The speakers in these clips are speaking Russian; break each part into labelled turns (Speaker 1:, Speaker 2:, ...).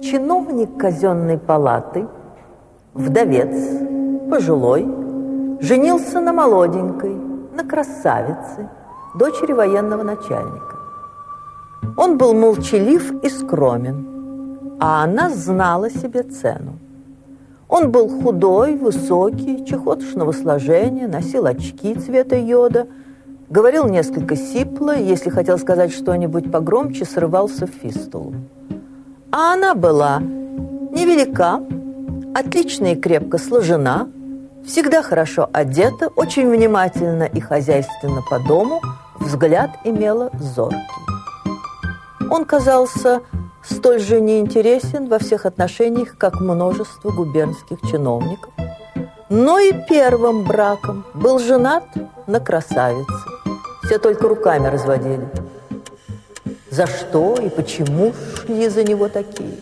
Speaker 1: Чиновник казенной палаты, вдовец, пожилой, женился на молоденькой, на красавице, дочери военного начальника. Он был молчалив и скромен, а она знала себе цену. Он был худой, высокий, чехотошного сложения, носил очки цвета йода, говорил несколько сипло, если хотел сказать что-нибудь погромче, срывался в фистулу. А она была невелика, отлично и крепко сложена, всегда хорошо одета, очень внимательно и хозяйственно по дому, взгляд имела зоркий. Он казался столь же неинтересен во всех отношениях, как множество губернских чиновников, но и первым браком был женат на красавице. Все только руками разводили. За что и почему шли за него такие?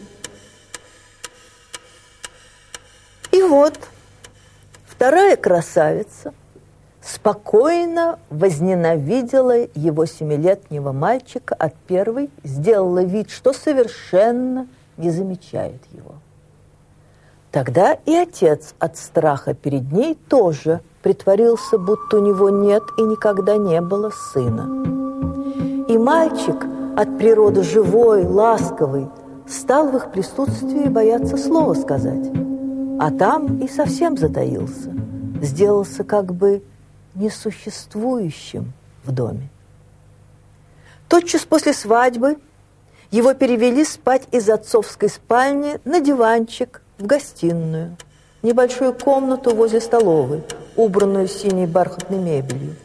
Speaker 1: И вот вторая красавица – спокойно возненавидела его семилетнего мальчика от первой, сделала вид, что совершенно не замечает его. Тогда и отец от страха перед ней тоже притворился, будто у него нет и никогда не было сына. И мальчик, от природы живой, ласковый, стал в их присутствии бояться слова сказать. А там и совсем затаился, сделался как бы несуществующим в доме. Тотчас после свадьбы его перевели спать из отцовской спальни на диванчик в гостиную, небольшую комнату возле столовой, убранную синей бархатной мебелью.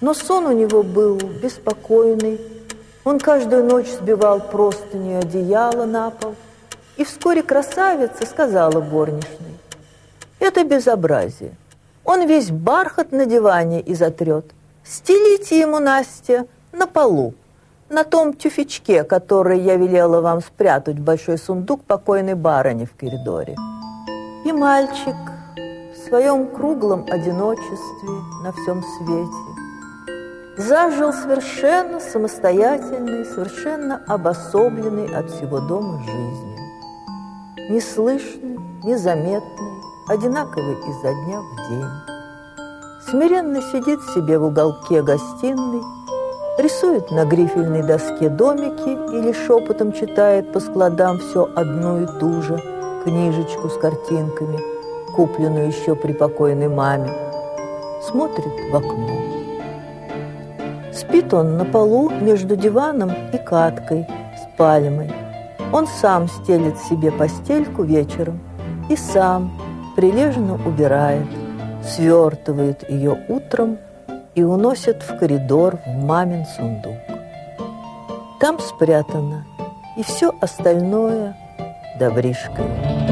Speaker 1: Но сон у него был беспокойный, он каждую ночь сбивал простыню одеяло на пол, и вскоре красавица сказала горничной, «Это безобразие. Он весь бархат на диване изотрет. Стелите ему, Настя, на полу, на том тюфячке, который я велела вам спрятать в большой сундук покойной барыни в коридоре. И мальчик в своем круглом одиночестве на всем свете зажил совершенно самостоятельной, совершенно обособленной от всего дома жизнью. Неслышный, незаметный, одинаковый изо дня в день. Смиренно сидит себе в уголке гостиной, рисует на грифельной доске домики или шепотом читает по складам все одну и ту же книжечку с картинками, купленную еще при покойной маме. Смотрит в окно. Спит он на полу между диваном и каткой с пальмой. Он сам стелит себе постельку вечером и сам прилежно убирает, свертывает ее утром и уносит в коридор в мамин сундук. Там спрятано и все остальное добришкой.